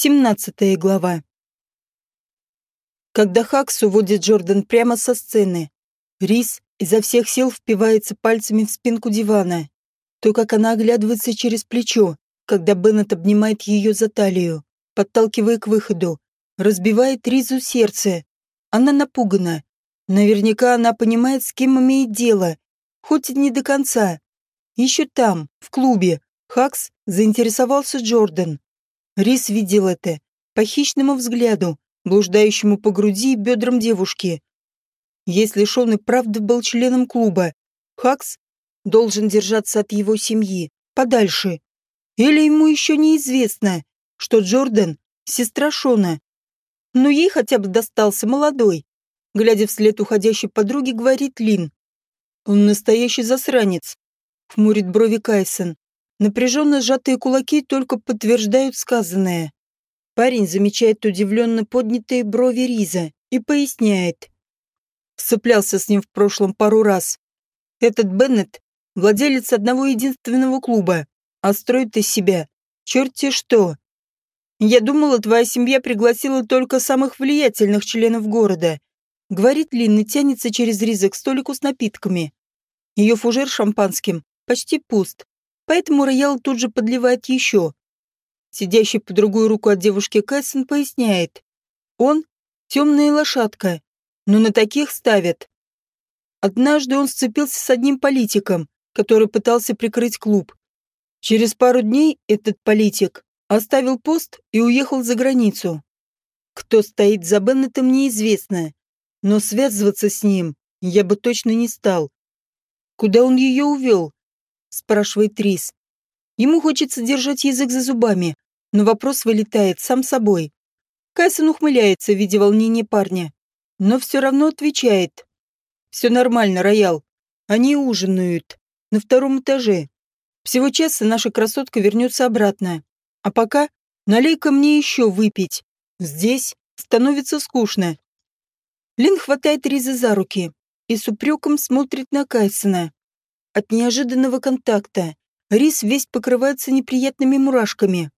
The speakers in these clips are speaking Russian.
17 глава. Когда Хакс уводит Джордан прямо со сцены, Рис изо всех сил впивается пальцами в спинку дивана. То, как она оглядывается через плечо, когда Беннет обнимает ее за талию, подталкивая к выходу, разбивает Ризу сердце. Она напугана. Наверняка она понимает, с кем имеет дело, хоть и не до конца. Еще там, в клубе, Хакс заинтересовался Джордан. Рис видел это по хищному взгляду, блуждающему по груди и бедрам девушки. Если Шон и правда был членом клуба, Хакс должен держаться от его семьи, подальше. Или ему еще неизвестно, что Джордан — сестра Шона. Но ей хотя бы достался молодой. Глядя вслед уходящей подруги, говорит Лин. Он настоящий засранец. Хмурит брови Кайсон. Напряженно сжатые кулаки только подтверждают сказанное. Парень замечает удивленно поднятые брови Риза и поясняет. Сцеплялся с ним в прошлом пару раз. Этот Беннет — владелец одного единственного клуба, а строит из себя черти что. Я думала, твоя семья пригласила только самых влиятельных членов города. Говорит Лин тянется через Риза к столику с напитками. Ее фужер шампанским почти пуст, поэтому роял тут же подливает еще. Сидящий по другую руку от девушки Кайсон поясняет. Он — темная лошадка, но на таких ставят. Однажды он сцепился с одним политиком, который пытался прикрыть клуб. Через пару дней этот политик оставил пост и уехал за границу. Кто стоит за Беннетом, неизвестно, но связываться с ним я бы точно не стал. Куда он ее увел? Спрашивает Рис. Ему хочется держать язык за зубами, но вопрос вылетает сам собой. Кайсон ухмыляется, видя волнение парня, но все равно отвечает. «Все нормально, Роял. Они ужинают. На втором этаже. Всего часа наша красотка вернется обратно. А пока налей-ка мне еще выпить. Здесь становится скучно». Лин хватает Риза за руки и с упреком смотрит на Кайсона. От неожиданного контакта Рис весь покрывается неприятными мурашками.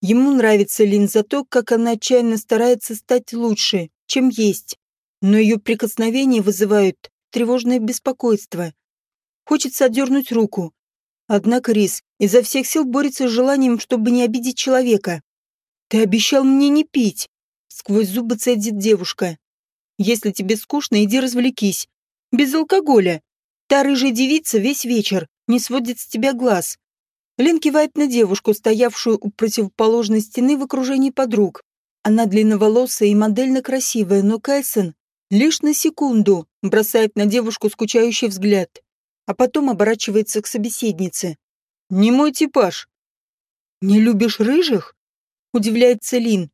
Ему нравится Лин за то, как она отчаянно старается стать лучше, чем есть. Но ее прикосновения вызывают тревожное беспокойство. Хочется отдернуть руку. Однако Рис изо всех сил борется с желанием, чтобы не обидеть человека. «Ты обещал мне не пить!» Сквозь зубы цедит девушка. «Если тебе скучно, иди развлекись. Без алкоголя. Та рыжая девица весь вечер не сводит с тебя глаз. Лин кивает на девушку, стоявшую у противоположной стены в окружении подруг. Она длинноволосая и модельно красивая, но Кайсон лишь на секунду бросает на девушку скучающий взгляд, а потом оборачивается к собеседнице. «Не мой типаж». «Не любишь рыжих?» – удивляется Лин.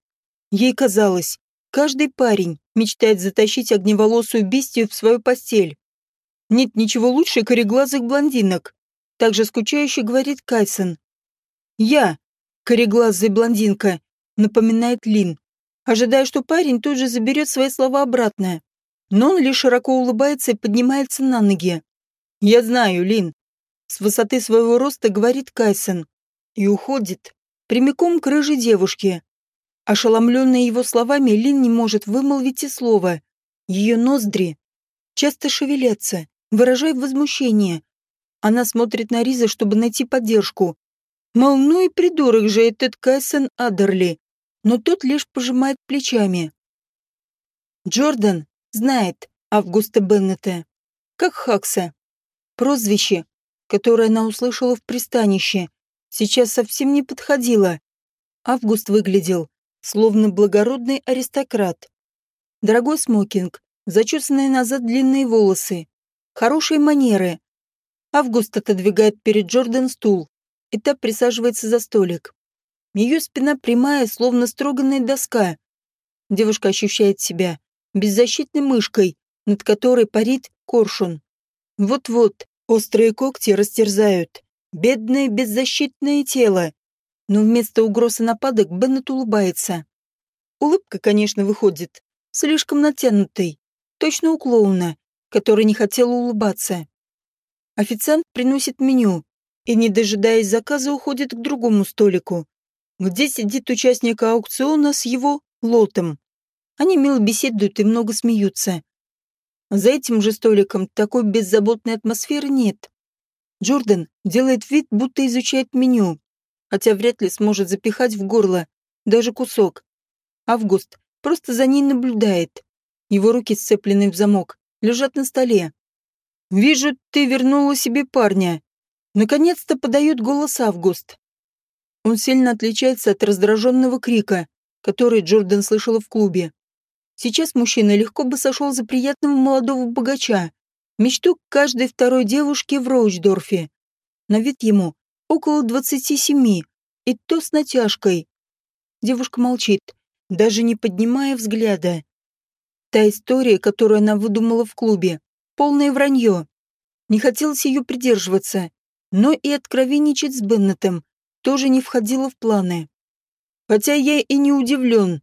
Ей казалось, каждый парень мечтает затащить огневолосую бестию в свою постель. Нет ничего лучше кореглазых блондинок. Также скучающе говорит Кайсон. Я, кореглазая блондинка, напоминает Лин, ожидая, что парень тут же заберет свои слова обратно. Но он лишь широко улыбается и поднимается на ноги. Я знаю, Лин. С высоты своего роста говорит Кайсон. И уходит прямиком к рыжей девушке. Ошеломленная его словами, Лин не может вымолвить и слова. Ее ноздри часто шевелятся, выражая возмущение. Она смотрит на Риза, чтобы найти поддержку. Мол, ну и придурок же этот Кайсон Адерли. Но тот лишь пожимает плечами. Джордан знает Августа Беннета. Как Хакса. Прозвище, которое она услышала в пристанище, сейчас совсем не подходило. Август выглядел, словно благородный аристократ. Дорогой смокинг, зачесанные назад длинные волосы, Хорошие манеры. Август отодвигает перед Джордан стул, и та присаживается за столик. Ее спина прямая, словно строганная доска. Девушка ощущает себя беззащитной мышкой, над которой парит коршун. Вот-вот острые когти растерзают. Бедное беззащитное тело. Но вместо угроз и нападок Беннет улыбается. Улыбка, конечно, выходит слишком натянутой, точно у клоуна, который не хотел улыбаться. Официант приносит меню и, не дожидаясь заказа, уходит к другому столику. где сидит участник аукциона с его лотом. Они мило беседуют и много смеются. За этим же столиком такой беззаботной атмосферы нет. Джордан делает вид, будто изучает меню, хотя вряд ли сможет запихать в горло даже кусок. Август просто за ней наблюдает. Его руки, сцепленные в замок, лежат на столе. «Вижу, ты вернула себе парня». Наконец-то подает голос Август. Он сильно отличается от раздраженного крика, который Джордан слышала в клубе. Сейчас мужчина легко бы сошел за приятного молодого богача, мечту каждой второй девушки в Роучдорфе. На вид ему около двадцати семи, и то с натяжкой. Девушка молчит, даже не поднимая взгляда. Та история, которую она выдумала в клубе, полное вранье. Не хотелось ее придерживаться, но и откровенничать с Беннетом тоже не входило в планы. Хотя я и не удивлен.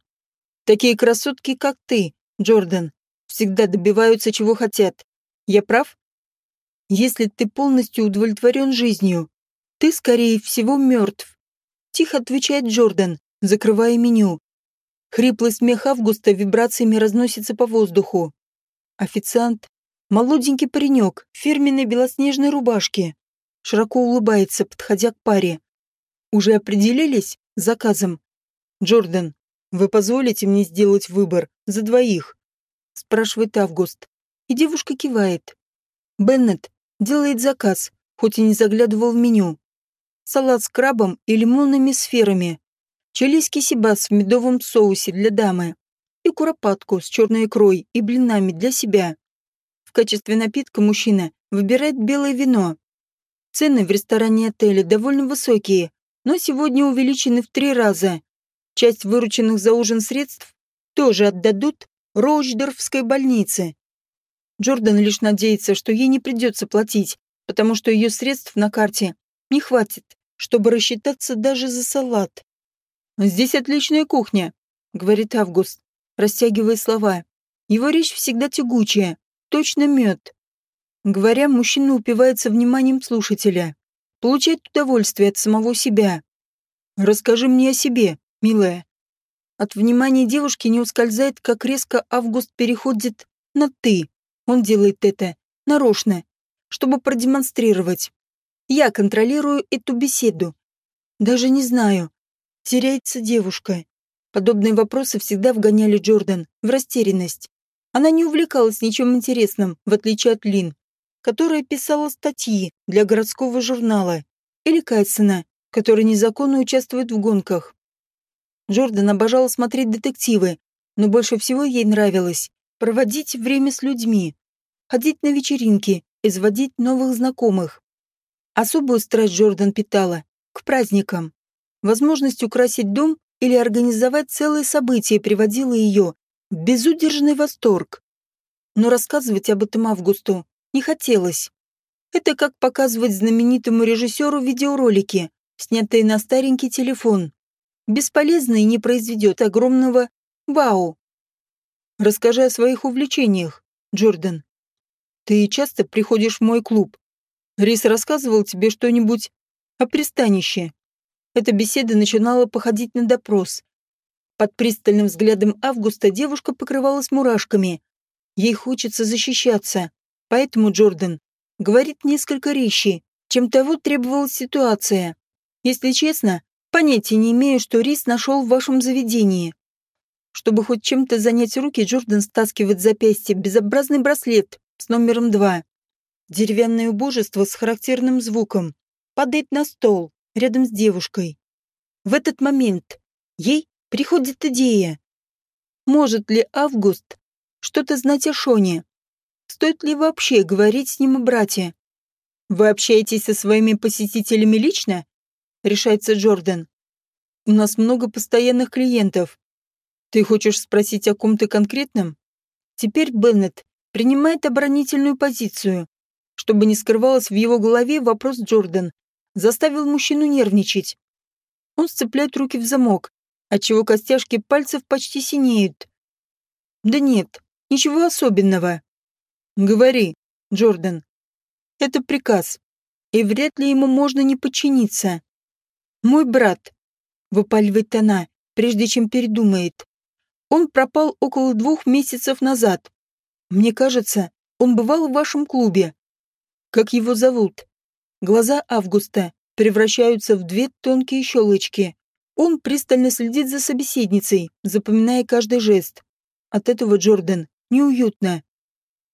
Такие красотки, как ты, Джордан, всегда добиваются, чего хотят. Я прав? Если ты полностью удовлетворен жизнью, ты, скорее всего, мертв. Тихо отвечает Джордан, закрывая меню. Хриплый смех Августа вибрациями разносится по воздуху. Официант, молоденький паренек в фирменной белоснежной рубашке, широко улыбается, подходя к паре. Уже определились с заказом? Джордан, вы позволите мне сделать выбор за двоих? Спрашивает Август. И девушка кивает. Беннет делает заказ, хоть и не заглядывал в меню. Салат с крабом и лимонными сферами, чилийский сибас в медовом соусе для дамы и куропатку с черной икрой и блинами для себя. В качестве напитка мужчина выбирает белое вино. Цены в ресторане отеля довольно высокие, но сегодня увеличены в три раза. Часть вырученных за ужин средств тоже отдадут Роучдорфской больнице. Джордан лишь надеется, что ей не придется платить, потому что ее средств на карте не хватит, чтобы рассчитаться даже за салат. «Здесь отличная кухня», — говорит Август, растягивая слова. Его речь всегда тягучая, точно мед. Говоря, мужчина упивается вниманием слушателя, получает удовольствие от самого себя. «Расскажи мне о себе, милая». От внимания девушки не ускользает, как резко Август переходит на «ты». Он делает это нарочно, чтобы продемонстрировать. Я контролирую эту беседу. Даже не знаю, Теряется девушка. Подобные вопросы всегда вгоняли Джордан в растерянность. Она не увлекалась ничем интересным, в отличие от Лин, которая писала статьи для городского журнала, или Кайсона, который незаконно участвует в гонках. Джордан обожала смотреть детективы, но больше всего ей нравилось проводить время с людьми, ходить на вечеринки, изводить новых знакомых. Особую страсть Джордан питала к праздникам. Возможность украсить дом или организовать целое событие приводила ее в безудержный восторг. Но рассказывать об этом Августу не хотелось. Это как показывать знаменитому режиссеру видеоролики, снятые на старенький телефон. Бесполезно и не произведет огромного «вау». Расскажи о своих увлечениях, Джордан. Ты часто приходишь в мой клуб. Рис рассказывал тебе что-нибудь о пристанище? Эта беседа начинала походить на допрос. Под пристальным взглядом Августа девушка покрывалась мурашками. Ей хочется защищаться, поэтому Джордан говорит несколько резче, чем того требовала ситуация. Если честно, понятия не имею, что Рис нашел в вашем заведении. Чтобы хоть чем-то занять руки, Джордан стаскивает с запястья безобразный браслет с номером два. Деревянное убожество с характерным звуком падает на стол рядом с девушкой. В этот момент ей приходит идея. Может ли Август что-то знать о Шоне? Стоит ли вообще говорить с ним о брате? Вы общаетесь со своими посетителями лично? Решается Джордан. У нас много постоянных клиентов. Ты хочешь спросить о ком-то конкретном? Теперь Беннет принимает оборонительную позицию. Чтобы не скрывалось в его голове вопрос Джордан заставил мужчину нервничать. Он сцепляет руки в замок, отчего костяшки пальцев почти синеют. Да нет, ничего особенного. Говори, Джордан. Это приказ, и вряд ли ему можно не подчиниться. Мой брат. выпаливает она, прежде чем передумает. Он пропал около двух месяцев назад. Мне кажется, он бывал в вашем клубе. Как его зовут? Глаза Августа превращаются в две тонкие щелочки. Он пристально следит за собеседницей, запоминая каждый жест. От этого Джордан неуютно.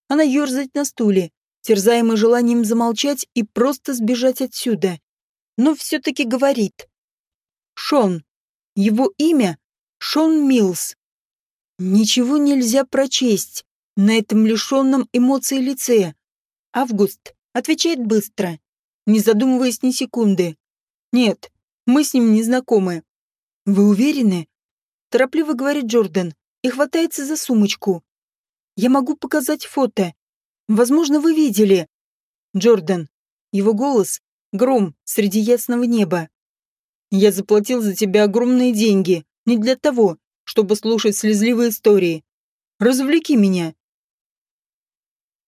Она ерзает на стуле, терзаемый желанием замолчать и просто сбежать отсюда. Но все-таки говорит. Шон. Его имя Шон Милс. Ничего нельзя прочесть на этом лишенном эмоций лице. Август отвечает быстро, не задумываясь ни секунды. Нет, мы с ним не знакомы. Вы уверены? Торопливо говорит Джордан и хватается за сумочку. Я могу показать фото. Возможно, вы видели. Джордан. Его голос — гром среди ясного неба. Я заплатил за тебя огромные деньги. Не для того, чтобы слушать слезливые истории. Развлеки меня.